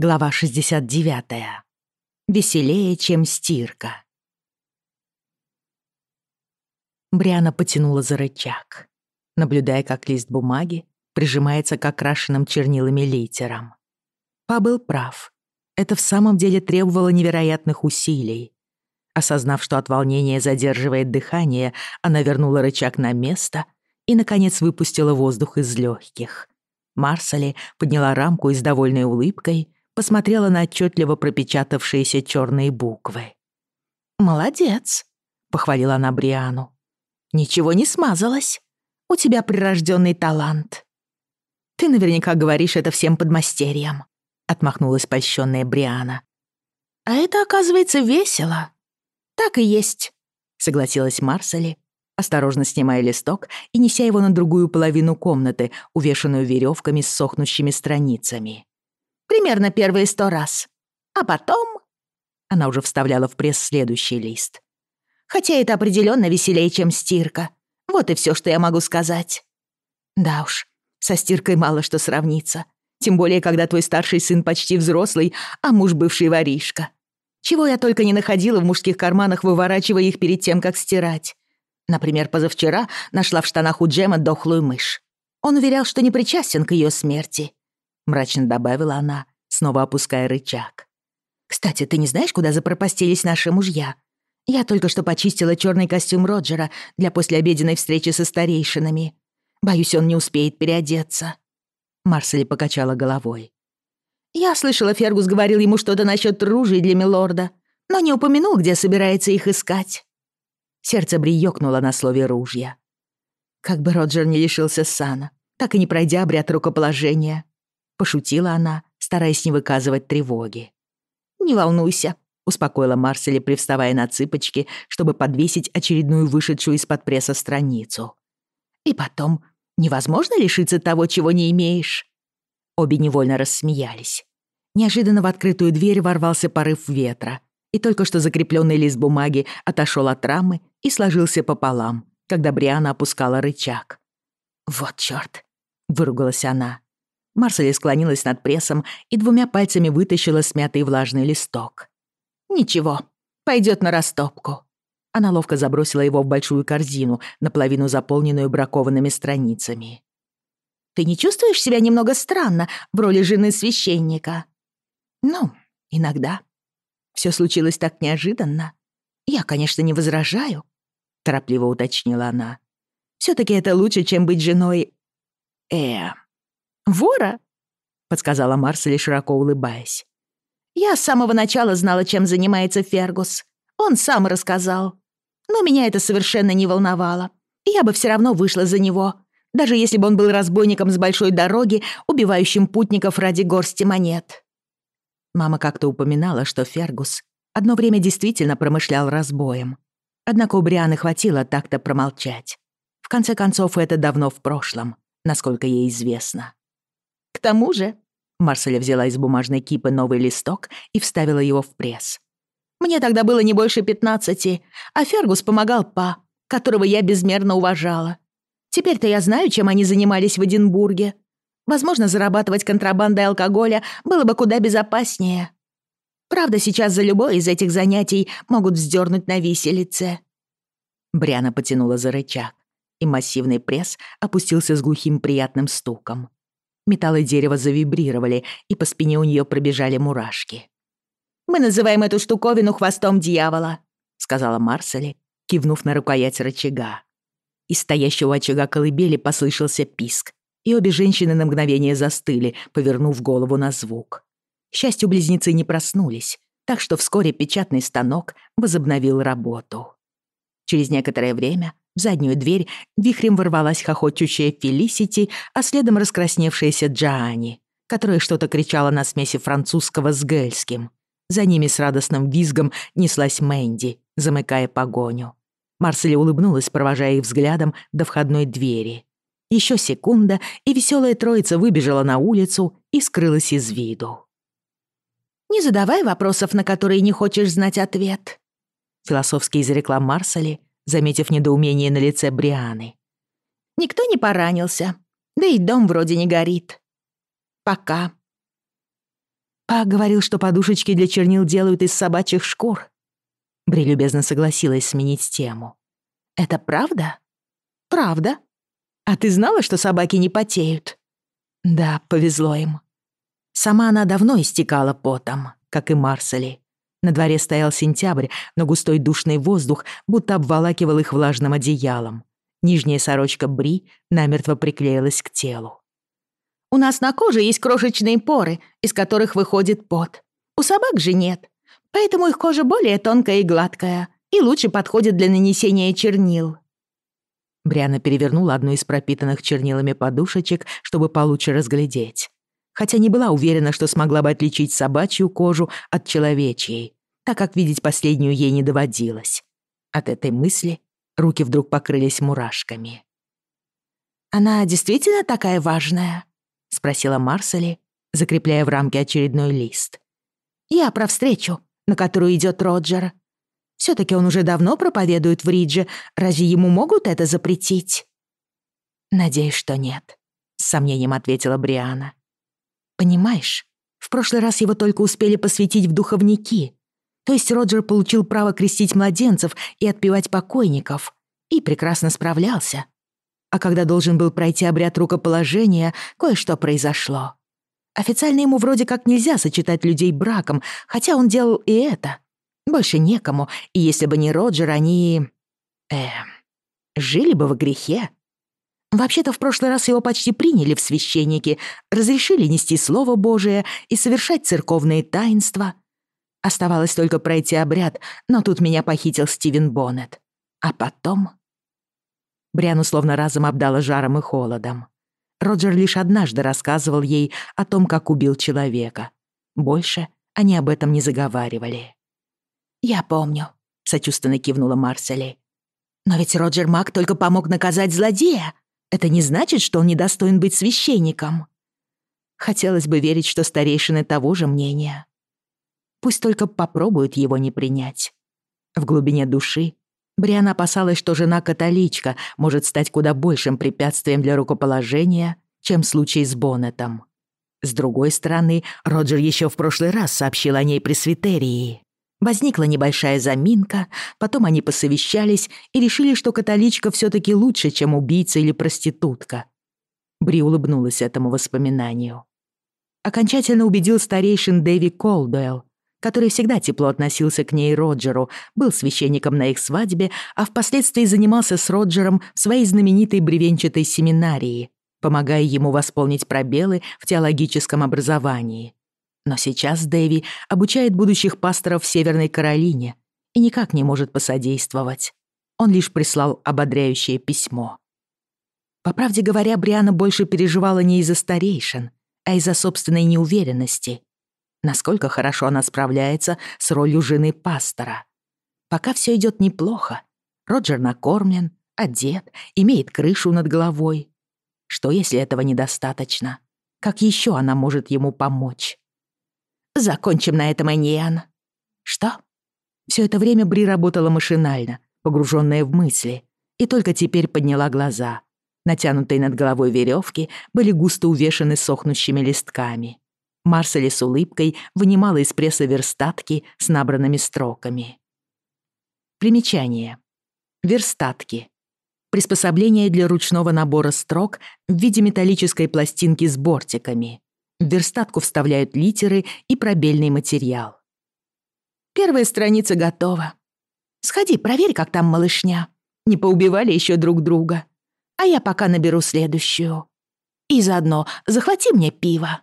Глава 69. Веселее, чем стирка. Бриана потянула за рычаг, наблюдая, как лист бумаги прижимается к окрашенным чернилами литерам. Па был прав. Это в самом деле требовало невероятных усилий. Осознав, что от волнения задерживает дыхание, она вернула рычаг на место и, наконец, выпустила воздух из легких. Марсали подняла рамку и с довольной улыбкой посмотрела на отчетливо пропечатавшиеся черные буквы. «Молодец», — похвалила она Бриану. «Ничего не смазалось. У тебя прирожденный талант». «Ты наверняка говоришь это всем подмастерьям», — отмахнулась польщённая Бриана. «А это, оказывается, весело». «Так и есть», — согласилась Марсели, осторожно снимая листок и неся его на другую половину комнаты, увешанную веревками с сохнущими страницами примерно первые сто раз. А потом...» Она уже вставляла в пресс следующий лист. «Хотя это определенно веселее, чем стирка. Вот и все, что я могу сказать». «Да уж, со стиркой мало что сравнится. Тем более, когда твой старший сын почти взрослый, а муж бывший воришка. Чего я только не находила в мужских карманах, выворачивая их перед тем, как стирать. Например, позавчера нашла в штанах у Джема дохлую мышь. Он уверял, что не причастен к ее смерти мрачно добавила она, снова опуская рычаг. «Кстати, ты не знаешь, куда запропастились наши мужья? Я только что почистила черный костюм Роджера для послеобеденной встречи со старейшинами. Боюсь, он не успеет переодеться». Марсели покачала головой. «Я слышала, Фергус говорил ему что-то насчет ружей для милорда, но не упомянул, где собирается их искать». Сердце Бри ёкнуло на слове «ружья». Как бы Роджер не лишился сана, так и не пройдя обряд рукоположения, пошутила она, стараясь не выказывать тревоги. «Не волнуйся», — успокоила Марселя, привставая на цыпочки, чтобы подвесить очередную вышедшую из-под пресса страницу. «И потом, невозможно лишиться того, чего не имеешь?» Обе невольно рассмеялись. Неожиданно в открытую дверь ворвался порыв ветра, и только что закрепленный лист бумаги отошел от рамы и сложился пополам, когда Бриана опускала рычаг. «Вот чёрт!» — выругалась она. Марсель склонилась над прессом и двумя пальцами вытащила смятый влажный листок. «Ничего, пойдет на растопку». Она ловко забросила его в большую корзину, наполовину заполненную бракованными страницами. «Ты не чувствуешь себя немного странно в роли жены священника?» «Ну, иногда. Все случилось так неожиданно. Я, конечно, не возражаю», — торопливо уточнила она. все таки это лучше, чем быть женой...» «Э...» вора? подсказала Марсель, широко улыбаясь. Я с самого начала знала, чем занимается Фергус. Он сам рассказал. Но меня это совершенно не волновало. Я бы все равно вышла за него, даже если бы он был разбойником с большой дороги, убивающим путников ради горсти монет. Мама как-то упоминала, что Фергус одно время действительно промышлял разбоем. Однако у Брианы хватило так-то промолчать. В конце концов, это давно в прошлом, насколько ей известно. К тому же, Марселя взяла из бумажной кипы новый листок и вставила его в пресс. «Мне тогда было не больше пятнадцати, а Фергус помогал Па, которого я безмерно уважала. Теперь-то я знаю, чем они занимались в Эдинбурге. Возможно, зарабатывать контрабандой алкоголя было бы куда безопаснее. Правда, сейчас за любое из этих занятий могут вздернуть на виселице. Бриана потянула за рычаг, и массивный пресс опустился с глухим приятным стуком. Металлы дерево завибрировали, и по спине у нее пробежали мурашки. «Мы называем эту штуковину хвостом дьявола», — сказала Марсели, кивнув на рукоять рычага. Из стоящего очага колыбели послышался писк, и обе женщины на мгновение застыли, повернув голову на звук. К счастью, близнецы не проснулись, так что вскоре печатный станок возобновил работу. Через некоторое время в заднюю дверь вихрем ворвалась хохочущая Фелисити, а следом раскрасневшаяся Джоанни, которая что-то кричала на смеси французского с гельским. За ними с радостным визгом неслась Мэнди, замыкая погоню. Марселя улыбнулась, провожая их взглядом до входной двери. Еще секунда, и веселая троица выбежала на улицу и скрылась из виду. «Не задавай вопросов, на которые не хочешь знать ответ», — философски изрекла Марсали, Заметив недоумение на лице Брианы. «Никто не поранился. Да и дом вроде не горит. Пока». «Па говорил, что подушечки для чернил делают из собачьих шкур». Бри любезно согласилась сменить тему. «Это правда?» «Правда. А ты знала, что собаки не потеют?» «Да, повезло им». Сама она давно истекала потом, как и Марсели, На дворе стоял сентябрь, но густой душный воздух будто обволакивал их влажным одеялом. Нижняя сорочка Бри намертво приклеилась к телу. «У нас на коже есть крошечные поры, из которых выходит пот. У собак же нет, поэтому их кожа более тонкая и гладкая и лучше подходит для нанесения чернил». Бриана перевернула одну из пропитанных чернилами подушечек, чтобы получше разглядеть хотя не была уверена, что смогла бы отличить собачью кожу от человечьей, так как видеть последнюю ей не доводилось. От этой мысли руки вдруг покрылись мурашками. «Она действительно такая важная?» — спросила Марсели, закрепляя в рамке очередной лист. «Я про встречу, на которую идет Роджер. все таки он уже давно проповедует в Ридже. Разве ему могут это запретить?» «Надеюсь, что нет», — с сомнением ответила Бриана понимаешь? В прошлый раз его только успели посвятить в духовники. То есть Роджер получил право крестить младенцев и отпевать покойников. И прекрасно справлялся. А когда должен был пройти обряд рукоположения, кое-что произошло. Официально ему вроде как нельзя сочетать людей браком, хотя он делал и это. Больше некому, и если бы не Роджер, они... Эм... Жили бы в грехе. Вообще-то в прошлый раз его почти приняли в священники, разрешили нести Слово Божие и совершать церковные таинства. Оставалось только пройти обряд, но тут меня похитил Стивен Боннет. А потом... Бриану словно разом обдала жаром и холодом. Роджер лишь однажды рассказывал ей о том, как убил человека. Больше они об этом не заговаривали. «Я помню», — сочувственно кивнула Марсели. «Но ведь Роджер Мак только помог наказать злодея», это не значит, что он недостоин быть священником. Хотелось бы верить, что старейшины того же мнения. Пусть только попробуют его не принять. В глубине души Бриан опасалась, что жена-католичка может стать куда большим препятствием для рукоположения, чем случай с Боннетом. С другой стороны, Роджер еще в прошлый раз сообщил о ней пресвитерии. Возникла небольшая заминка, потом они посовещались и решили, что католичка все-таки лучше, чем убийца или проститутка. Бри улыбнулась этому воспоминанию. Окончательно убедил старейшин Дэви Колдуэлл, который всегда тепло относился к ней и Роджеру, был священником на их свадьбе, а впоследствии занимался с Роджером в своей знаменитой бревенчатой семинарии, помогая ему восполнить пробелы в теологическом образовании. Но сейчас Дэви обучает будущих пасторов в Северной Каролине и никак не может посодействовать. Он лишь прислал ободряющее письмо. По правде говоря, Бриана больше переживала не из-за старейшин, а из-за собственной неуверенности. Насколько хорошо она справляется с ролью жены пастора. Пока все идет неплохо. Роджер накормлен, одет, имеет крышу над головой. Что, если этого недостаточно? Как еще она может ему помочь? Закончим на этом, Эньян». «Что?» Всё это время Бри работала машинально, погруженная в мысли, и только теперь подняла глаза. Натянутые над головой верёвки были густо увешаны сохнущими листками. Марсели с улыбкой вынимала из пресса верстатки с набранными строками. Примечание. Верстатки. Приспособление для ручного набора строк в виде металлической пластинки с бортиками. В верстатку вставляют литеры и пробельный материал. Первая страница готова. Сходи, проверь, как там малышня. Не поубивали еще друг друга. А я пока наберу следующую. И заодно захвати мне пиво.